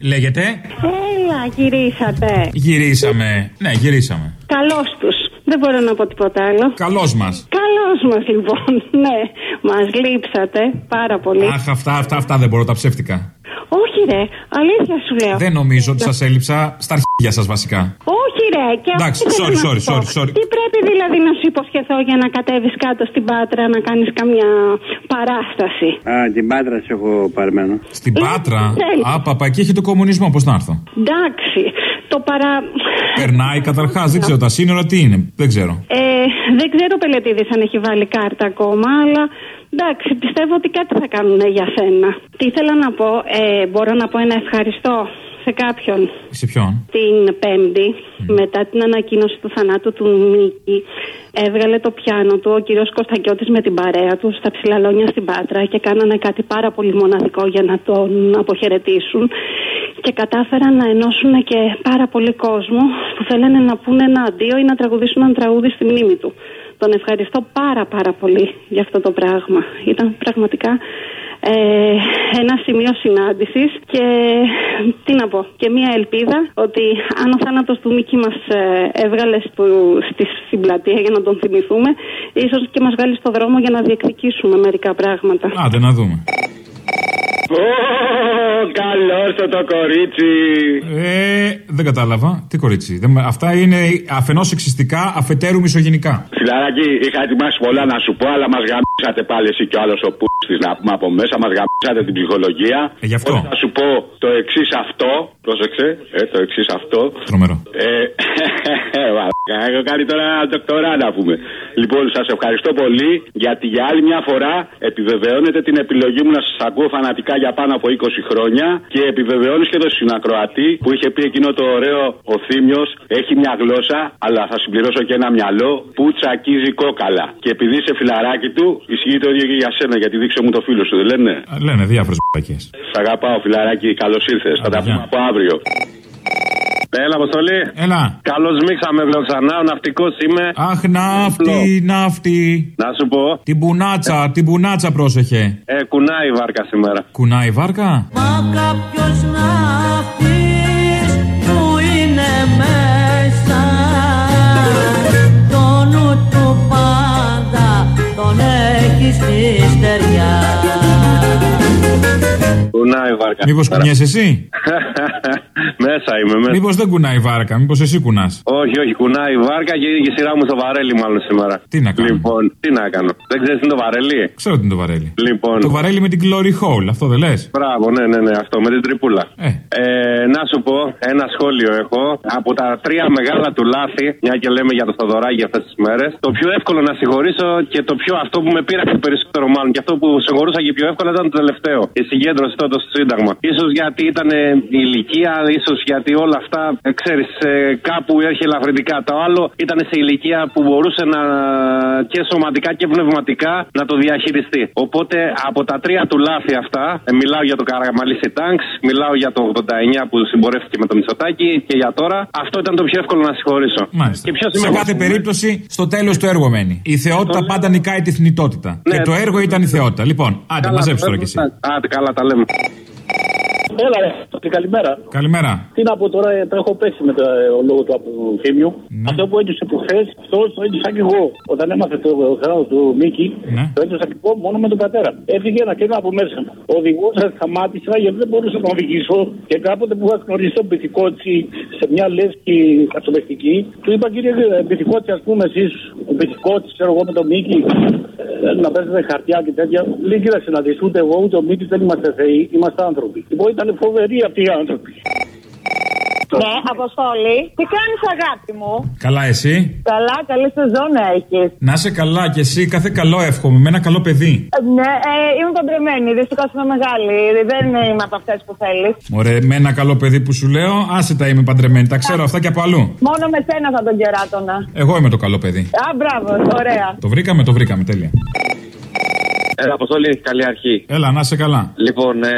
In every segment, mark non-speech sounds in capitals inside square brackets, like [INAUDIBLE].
Λέγεται; Έλα, γυρίσατε. Γυρίσαμε. Ναι, γυρίσαμε. Καλώς τους. Δεν μπορώ να πω τίποτα άλλο. Καλώς μας. Καλώς μας, λοιπόν. [LAUGHS] Ναι, μας λείψατε πάρα πολύ. Αχ, αυτά, αυτά, αυτά δεν μπορώ, τα ψεύτικα. Όχι, ρε, αλήθεια σου λέω. Δεν νομίζω ότι σας έλειψα στα αρχίδια σας βασικά. Όχι, ρε, και Εντάξει, αυτό sorry, θέλω να sorry, σου πω. sorry, sorry. Τι πρέπει δηλαδή να σου υποσχεθώ για να κατέβεις κάτω στην πάτρα να κάνεις καμιά παράσταση; Α, την πάντρα σε έχω παρμένο. Στην Πάτρα; θέλεις. Α, παπα, εκεί έχει το κομμουνισμό, πώς να έρθω; Εντάξει, το παρα. Περνάει καταρχάς, δεν ξέρω τα σύνορα τι είναι. Δεν ξέρω. Ε, δεν ξέρω ο Πελετήδη αν έχει βάλει κάρτα ακόμα, αλλά εντάξει, πιστεύω ότι κάτι θα κάνουν για σένα. Τι ήθελα να πω, ε, μπορώ να πω ένα ευχαριστώ; Σε κάποιον. Σε ποιον; Την Πέμπτη, μετά την ανακοίνωση του θανάτου του Μίκη, έβγαλε το πιάνο του ο κύριος Κωστακιώτης με την παρέα του στα ψηλαλόνια στην Πάτρα και κάνανε κάτι πάρα πολύ μοναδικό για να τον αποχαιρετήσουν και κατάφεραν να ενώσουν και πάρα πολύ κόσμο που θέλανε να πούνε ένα αντίο ή να τραγουδήσουν ένα τραγούδι στη μνήμη του. Τον ευχαριστώ πάρα πάρα πολύ για αυτό το πράγμα. Ήταν πραγματικά ε, ένα σημείο συνάντησης και τι να πω και μια ελπίδα ότι αν ο θάνατος του Μίκη μας ε, έβγαλε στο, στη, στην πλατεία για να τον θυμηθούμε ίσως και μας βγάλει στο δρόμο για να διεκδικήσουμε μερικά πράγματα. Άντε να δούμε. Καλός το κορίτσι. Ε, δεν κατάλαβα. Τι κορίτσι. Δεν, με- αυτά είναι αφενός σεξιστικά, αφετέρου μισογενικά. Φιλαράκι, είχα ετοιμάσει πολλά να σου πω, αλλά μας γαμίσατε πάλι εσύ και ο άλλος ο πούστης να πούμε από μέσα. Μας γαμίσατε την ψυχολογία. Ε, γι' αυτό. Οπότε Θα σου πω το εξής αυτό. Πρόσεξε, ε, το εξής αυτό. Τρομερό. Ε, [LAUGHS] μαλάκα, έχω κάνει τώρα δοκτορά να πούμε. Λοιπόν, σας ευχαριστώ πολύ γιατί για άλλη μια φορά επιβεβαιώνετε την επιλογή μου να σας ακούω φανατικά για πάνω από 20 χρόνια και επιβεβαιώνεις και το συνακροατή που είχε πει εκείνο το ωραίο ο Θήμιος έχει μια γλώσσα, αλλά θα συμπληρώσω και ένα μυαλό που τσακίζει κόκαλα. Και επειδή είσαι φιλαράκι του, ισχύει το ίδιο και για σένα, γιατί δείξε μου το φίλο σου, δεν λένε; Α, Λένε διάφορες μπακέ. Σ' αγαπάω, φιλαράκι, καλώς ήρθες. Θα τα Άντε, γεια. πούμε από αύριο. Έλα, Αποστολή. Έλα. Καλώς μίξαμε, λέω ξανά. Ο ναυτικός είμαι. Αχ, ναύτη, ναύτη. Να σου πω, Την πουνάτσα, την πουνάτσα πρόσεχε. ε, κουνάει η βάρκα σήμερα. Κουνάει η βάρκα; Μα κάποιος ναύτης που είναι μέσα Το νου του πάντα τον έχει στη στεριά Κουνάει η βάρκα. Μήπως σήμερα. κουνιέσαι εσύ; [LAUGHS] μέσα είμαι, μέσα. Μήπως δεν κουνάει η βάρκα, μήπως εσύ κουνάς; Όχι, όχι, κουνάει η βάρκα και η σειρά μου στο βαρέλι, μάλλον σήμερα. Τι να κάνω; Λοιπόν, τι να κάνω; Δεν ξέρεις τι είναι το βαρέλι; Ξέρω τι είναι το βαρέλι. Λοιπόν. Το βαρέλι με την glory hole, αυτό δεν λες; Μπράβο, ναι, ναι, ναι, αυτό με την τρυπούλα. Ε. Ε, να σου πω, ένα σχόλιο έχω. Από τα τρία μεγάλα του λάθη, μια και λέμε για το Θοδωράκι αυτές τις μέρες, το πιο εύκολο να συγχωρήσω και το πιο αυτό που με πείραξε περισσότερο μάλλον και αυτό που συγχωρούσα και πιο εύκολα ήταν το τελευταίο. Η συγκέντρωση τότε στο Σύνταγμα. σω γιατί ήταν ε, η ηλικία, ίσως γιατί όλα αυτά, ε, ξέρεις, κάπου έρχε ελαφρυντικά. Το άλλο ήταν σε ηλικία που μπορούσε να και σωματικά και πνευματικά να το διαχειριστεί. Οπότε από τα τρία του λάθη αυτά, ε, μιλάω για το Καραμαλίσι Τάγκς, μιλάω για το 89 που συμπορεύτηκε με το Μητσοτάκι και για τώρα, αυτό ήταν το πιο εύκολο να συγχωρήσω. Μάλιστα. Και ποιος είμαι Σε εγώ, κάθε ας πούμε; περίπτωση, στο τέλος το έργο μένει. Η θεότητα πάντα νικάει τη θνητότητα. Ναι. Και το έργο ήταν η θεότητα. Λοιπόν, άντε, Καλά, μαζέψει τώρα κι εσύ. Άντε, καλά τα λέμε. Έλα, ρε, και καλημέρα. Καλημέρα. Τι να πω τώρα, ε, το έχω πέσει με το ε, λόγο του από Θήμιου. Ναι. Αυτό που έζησε που χθες, αυτός το έζησα και εγώ. Όταν έμαθε το χρόνο του Μίκη, Ναι. το έζησα και εγώ μόνο με τον πατέρα. Έφυγε ένα κέντρο από μέσα μου. Οδηγούσα, σταμάτησα γιατί δεν μπορούσα να τον οδηγήσω. Και κάποτε που είχα γνωρίσει τον Πυθικότσι σε μια λέσχη κατσομεστική, του είπα κύριε ε, Πυθικότσι, ας πούμε εσείς, ο Πυθικότσι, ξέρω εγώ με τον Μίκη, ε, να παίζετε χαρτιά και τέτοια. Λέει κοίταξε να δεις ούτε εγώ ούτε ο Μίκης δεν είμαστε θεοί, είμαστε άνθρωποι. Λοιπόν ήταν φοβεροί αυτοί οι άνθρωποι. Ναι, Αποστόλη. Τι κάνεις, αγάπη μου; Καλά, εσύ; Καλά, καλή σεζόν έχεις. Να είσαι καλά κι εσύ, κάθε καλό εύχομαι, με ένα καλό παιδί. Ναι, ε, είμαι παντρεμένη. Δυστυχώς είμαι μεγάλη. Δεν είμαι από αυτές που θέλεις. Ωραία, με ένα καλό παιδί που σου λέω, άσε τα είμαι παντρεμένη. Τα ξέρω αυτά και από αλλού. Μόνο με σένα θα τον κεράτωνα. Εγώ είμαι το καλό παιδί. Α, μπράβο, ωραία. Το βρήκαμε, το βρήκαμε, τέλεια. Έλα, Αποστόλη, καλή αρχή. Έλα, να είσαι καλά. Λοιπόν, ε,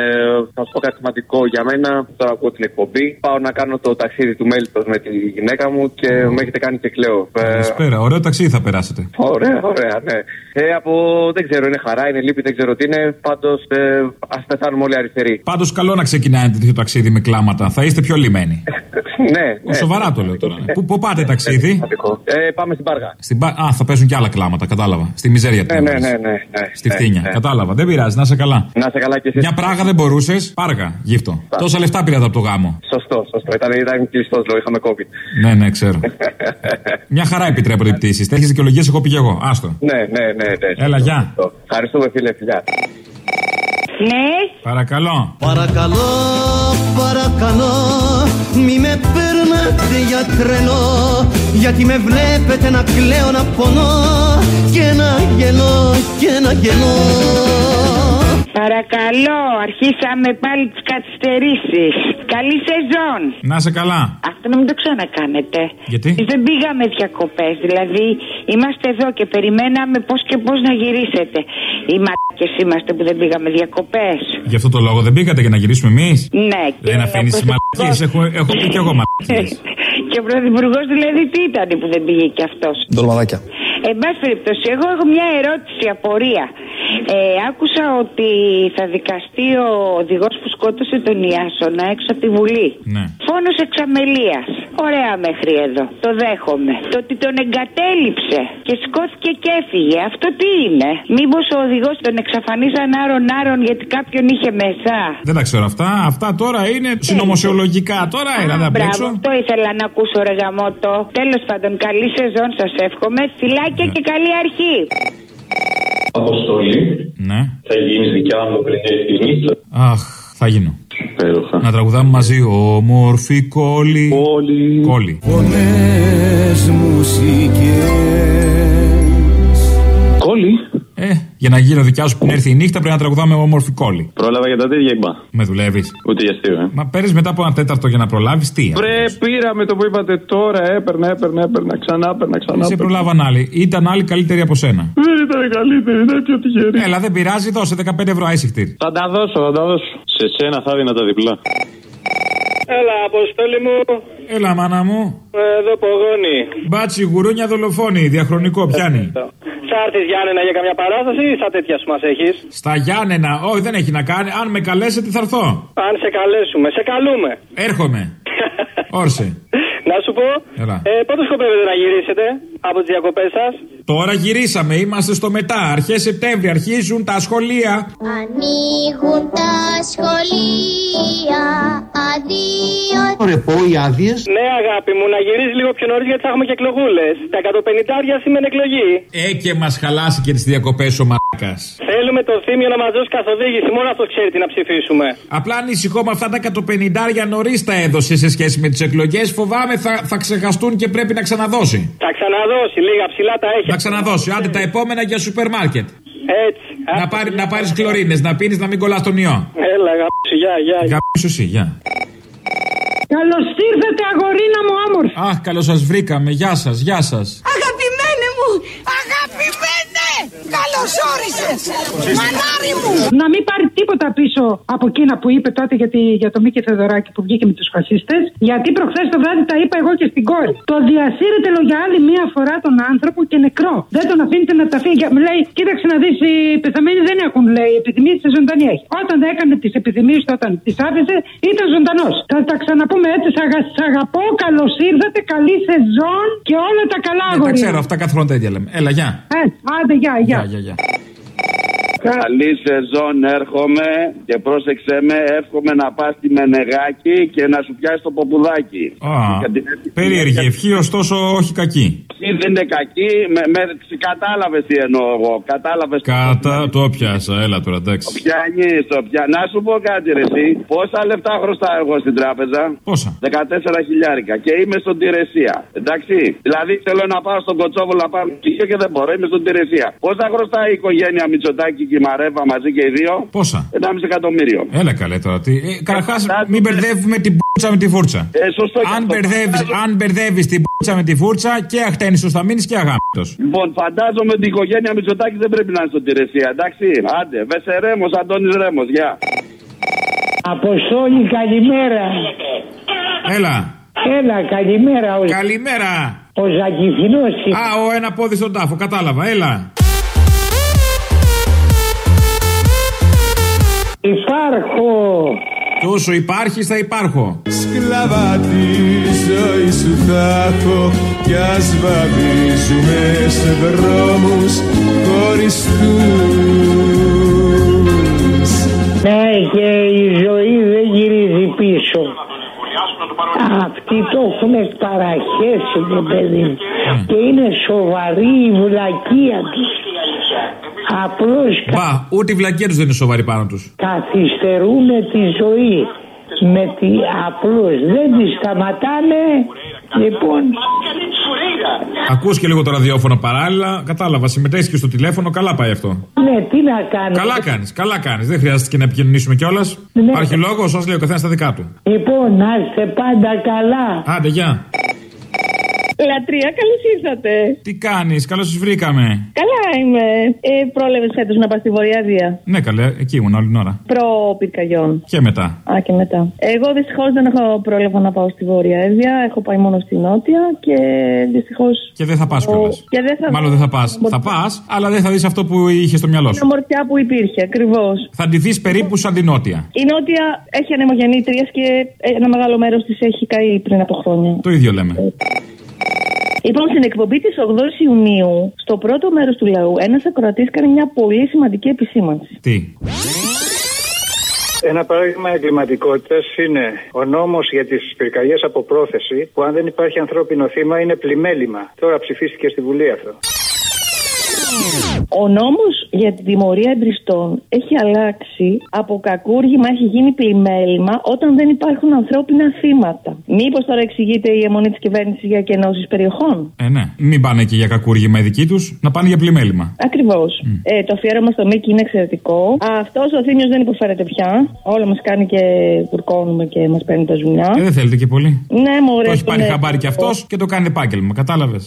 θα σου πω κάτι σημαντικό για μένα. Τώρα ακούω την εκπομπή. Πάω να κάνω το ταξίδι του Μέλιτος με τη γυναίκα μου και με έχετε κάνει και κλαίω. Ε, Καλησπέρα. Ωραίο ταξίδι θα περάσετε. Ωραία, ωραία, ναι. Ε, από δεν ξέρω, είναι χαρά, είναι λύπη, δεν ξέρω τι είναι. Πάντως, ε, ας πεθάνουμε όλοι αριστεροί. Πάντως, καλό να ξεκινάει ένα τέτοιο ταξίδι με κλάματα. Θα είστε πιο λιμένοι. [LAUGHS] ναι, ναι. Σοβαρά το λέω τώρα. ναι. Πού, πού πάτε ταξίδι; Σημαντικό. Ε, πάμε στην Πάργα. Στην Πα- Α, θα παίζουν και άλλα κλάματα, κατάλαβα. Στη μιζέρια Ναι, την ναι, έβαλες. ναι, ναι, ναι. Στη ναι, φτύνια. ναι. Κατάλαβα. Δεν πειράζει, να είσαι καλά. Να είσαι καλά και εσύ. Μια πράγα δεν μπορούσες. Πάργα, γύφτο. Τόσα λεφτά πήρατε από το γάμο. Σωστό, σωστό. Ήταν, ήταν κλειστός λόγο, είχαμε COVID. Ναι, ναι, ξέρω. [LAUGHS] Μια χαρά επιτρέπονται οι πτήσεις. Τέτοιε δικαιολογίες έχω πει και εγώ. Άστο. ναι, ναι, ναι. ναι. Έλα, γεια. Ευχαριστούμε, φίλε, φιλιά. Ναι, Παρακαλώ. Παρακαλώ, παρακαλώ Μη με παίρνετε για τρελό Γιατί με βλέπετε να κλαίω να πονώ Και να γελώ και να γελώ παρακαλώ, αρχίσαμε πάλι τις καθυστερήσεις. Καλή σεζόν. Να είσαι καλά. Αυτό να μην το ξανακάνετε. Γιατί; Εμείς Δεν πήγαμε διακοπές. Δηλαδή, είμαστε εδώ και περιμέναμε πώς και πώς να γυρίσετε. Οι μαλάκες είμαστε που δεν πήγαμε διακοπές. Γι' αυτό το λόγο δεν πήγατε για να γυρίσουμε εμείς; Ναι, Δεν ο αφήνεις τις πρωθυπουργός- μαλακίε. Έχω, έχω πει και εγώ μαλακίε. [LAUGHS] και ο πρωθυπουργός δηλαδή τι ήταν που δεν πήγε κι αυτός; Ντολμαδάκια Εν πάση περιπτώσει, εγώ έχω μια ερώτηση, απορία. Ε, άκουσα ότι θα δικαστεί ο οδηγός που σκότωσε τον Ιάσονα έξω από τη Βουλή. Ναι. Φόνος εξαμελίας. Ωραία μέχρι εδώ. Το δέχομαι. Το ότι τον εγκατέλειψε και σηκώθηκε και έφυγε. Αυτό τι είναι; Μήπως ο οδηγός τον εξαφανίζαν άρον-άρον γιατί κάποιον είχε μέσα; Δεν τα ξέρω αυτά. Αυτά τώρα είναι συνωμοσιολογικά. Τώρα έλα να Μπράβο, παίξω. αυτό ήθελα να ακούσω ρε γαμότο. Τέλος πάντων, καλή σεζόν σας εύχομαι. Φιλάκια Ναι. και καλή αρχή. Αποστολή. Ναι. Θα γίνει δικιά μου πριν έρθει η νύχτα. Αχ, θα γίνω. Υπέροχα. Να τραγουδάμε μαζί. Όμορφη κόλλη. Όλοι. Κόλλη. Φωνές μουσικές για να γίνω δικιάς σου πριν έρθει η νύχτα πρέπει να τραγουδάμε όμορφη κόλλη. Πρόλαβα για τα τέτοια είπα. Με δουλεύεις. Ούτε για αστείο, ε. Μα παίρνεις μετά από ένα τέταρτο για να προλάβεις τι. Βρε, πήραμε το που είπατε τώρα. Έπαιρνα, έπαιρνα, έπαιρνα. Ξανά, έπαιρνα, ξανά. Σε έπαιρνα. προλάβαν άλλοι. Ήταν άλλοι καλύτεροι από σένα. Δεν ήταν καλύτερη, ήταν πιο τυχερή. Έλα, δεν πειράζει, δώσε 15 ευρώ άισιχτήρ. Θα τα δώσω, θα τα δώσω. Σε σένα θα δίνα τα διπλά. Έλα, Αποστόλη μου, Έλα, μάνα μου. εδώ πογόνι. Μπάτσι, γουρούνια δολοφόνη, διαχρονικό, πιάνει. Θα έρθει Γιάννενα για καμιά παράσταση ή στα τέτοια σου μας έχεις; Στα Γιάννενα, όχι δεν έχει να κάνει. Αν με καλέσετε θα έρθω. Αν σε καλέσουμε, σε καλούμε. Έρχομαι. [LAUGHS] Όρσε. να σου πω, Έλα. ε, πότε σκοπεύετε να γυρίσετε από τις διακοπές σας; Τώρα γυρίσαμε, είμαστε στο μετά. Αρχές Σεπτέμβρη αρχίζουν τα σχολεία. Ανοίγουν τα σχολεία, αδείο Ρε πω οι άδειες Ναι, αγάπη μου, να γυρίσει λίγο πιο νωρίς γιατί θα έχουμε και εκλογούλες. Τα 150 σημαίνει εκλογή. Ε, και μας χαλάσει και τις διακοπές ο μαλάκα. Θέλουμε το θύμιο να μας δώσει καθοδήγηση, μόνο αυτός ξέρει τι να ψηφίσουμε. Απλά ανησυχώ με αυτά τα 150 νωρίς τα έδωσε σε σχέση με τις εκλογές. Φοβάμαι θα, θα ξεχαστούν και πρέπει να ξαναδώσει. Θα ξαναδώσει, λίγα ψηλά τα έχει. Να ξαναδώσει. Άντε τα επόμενα για σούπερ μάρκετ. Έτσι. Να, πάρει, να πάρεις χλωρίνες, να πίνεις να μην κολλάς τον ιό. Έλα, αγάπη, γεια, γεια. Γαμίσου εσύ, γεια. Καλώς ήρθατε, αγορίνα μου όμορφη. Αχ, καλώς σας βρήκαμε. Γεια σας, γεια σας. Αγαπημένε μου! Αγαπημένε! Καλώς όρισες! Μανάρι μου! Να μην πάρει τίποτα πίσω από εκείνα που είπε τότε για, τη, για το Μίκη Θεοδωράκη που βγήκε με τους φασίστες. Γιατί προχθές το βράδυ τα είπα εγώ και στην κόρη. Το διασύρετε λέω, για άλλη μία φορά τον άνθρωπο και νεκρό. Δεν τον αφήνετε να τα φύγει. Για- Μου λέει, κοίταξε να δεις, οι πεθαμένοι δεν έχουν λέει επιθυμίε, τη ζωντανή έχει. Όταν έκανε τις επιθυμίε του, όταν τις άφησε, ήταν ζωντανός. Θα τα ξαναπούμε έτσι. Σ' αγα- σ' αγαπώ, καλώς ήρθατε, καλή σεζόν και όλα τα καλά Ε, τα αγόρια. ξέρω, αυτά κάθε χρόνο τα ίδια λέμε. Έλα, γεια. Ε, άντε, γεια, γεια. Γεια, γεια, γεια. Καλή σεζόν έρχομαι και πρόσεξε με, εύχομαι να πας στη Μενεγάκη και να σου πιάσει το ποπουδάκι. Α, Για την εύκολη- περίεργη ευχή, ωστόσο όχι κακή. Αυτή δεν είναι κακή, με, με, κατάλαβες τι εννοώ εγώ, κατάλαβες. Κατά το πιάσα, έλα τώρα, εντάξει. Πιάνεις το πια. Να σου πω κάτι ρε εσύ, πόσα λεφτά χρωστάω εγώ στην τράπεζα; Πόσα; 14 χιλιάρικα και είμαι στον Τηρεσία. Εντάξει. Δηλαδή θέλω να πάω στον Κοτσόβολο να πάω στοιχείο και δεν μπορώ. Είμαι στον Τηρεσία. Πόσα χρωστάει η οικογένεια Μητσοτάκη και η Μαρέβα μαζί και οι δύο. Πόσα; 1,5 εκατομμύριο. Έλα καλέ τώρα. Τι... Ε, Καταρχάς, μην μπερδεύουμε την π*** πουτσα με τη φούρτσα. Ε, σωστό και Αν αυτό. μπερδεύεις, αν μπερδεύεις την πουτσα με τη φούρτσα και αχτένισος θα μείνεις και αγάπητος. Λοιπόν, φαντάζομαι ότι η οικογένεια Μητσοτάκη δεν πρέπει να είναι στον Τηρεσία, εντάξει; Άντε, Βεσερέμο, Αντώνης Ρέμος, γεια. Αποστόλη, καλημέρα. Έλα. Έλα, καλημέρα. Ο, Καλημέρα. ο Ζακυφινός. Α, ο ένα πόδι στον τάφο, κατάλαβα, έλα. Υπάρχω. Και όσο υπάρχεις θα υπάρχω. Σκλαβά της ζωής σου θα έχω κι ας βαδίζουμε σε δρόμους χωριστούς Ναι, και η ζωή δεν γυρίζει πίσω. Αυτοί το έχουν παραχέσει, το παιδί. μου. Και είναι σοβαρή η βλακεία τους. Απλώς κα- Μπα, ούτε η βλακία τους δεν είναι σοβαρή πάνω τους. καθυστερούν τη ζωή. Με τη απλώς δεν τη σταματάνε. Λοιπόν, Ακούς και λίγο το ραδιόφωνο παράλληλα. Κατάλαβα, συμμετέχεις και στο τηλέφωνο. Καλά πάει αυτό. ναι, τι να κάνω. Καλά κάνεις, καλά κάνεις. Δεν χρειάζεται και να επικοινωνήσουμε κιόλας. Ναι. Υπάρχει λόγο, σας λέει ο καθένας τα δικά του. Λοιπόν, να είστε πάντα καλά. Άντε, γεια. Λατρεία, καλώς ήρθατε. Τι κάνεις, καλώς σας βρήκαμε. Καλά είμαι. Ε, Πρόλαβε φέτος να πας στη Βορειάδια. Ναι, καλέ, εκεί ήμουν όλη την ώρα. Προ πυρκαγιών. Και μετά. Α, και μετά. Εγώ δυστυχώς δεν έχω πρόλαβα να πάω στη Βόρεια Εύβοια. Έχω πάει μόνο στη Νότια και δυστυχώς. Και δεν θα πας κιόλας. Και δεν θα Μάλλον δεν θα πας. Θα πας, αλλά δεν θα δεις αυτό που είχε στο μυαλό Την σου. ομορφιά που υπήρχε, ακριβώς. Θα τη δεις περίπου σαν την νότια. Η Νότια έχει ανεμογεννήτριες και ένα μεγάλο μέρος της έχει καεί πριν από χρόνια. Το ίδιο λέμε. Λοιπόν, στην εκπομπή της 8η Ιουνίου, στο πρώτο μέρος του λαού, ένας ακροατής έκανε μια πολύ σημαντική επισήμανση. Τι; Ένα παράδειγμα εγκληματικότητας είναι ο νόμος για τις πυρκαγιές από πρόθεση, που αν δεν υπάρχει ανθρώπινο θύμα είναι πλημέλημα. Τώρα ψηφίστηκε στη Βουλή αυτό. Ο νόμος για την τιμωρία εμπριστών έχει αλλάξει από κακούργημα, έχει γίνει πλημέλημα όταν δεν υπάρχουν ανθρώπινα θύματα. Μήπως τώρα εξηγείται η αιμονή της κυβέρνησης για κενώσεις περιοχών; Ε, ναι. Μην πάνε και για κακούργημα οι δικοί τους, να πάνε για πλημέλημα. Ακριβώς. Ε, το αφιέρωμα στο Μίκη είναι εξαιρετικό. Αυτός ο Θήμιος δεν υποφέρεται πια. Όλα μας κάνει και κουρκώνουμε και μας παίρνει τα ζουνιά. Ε, δεν θέλετε και πολύ. Ναι, μου Το έχει πάρει χαμπάρι κι αυτός και το κάνει επάγγελμα, κατάλαβες.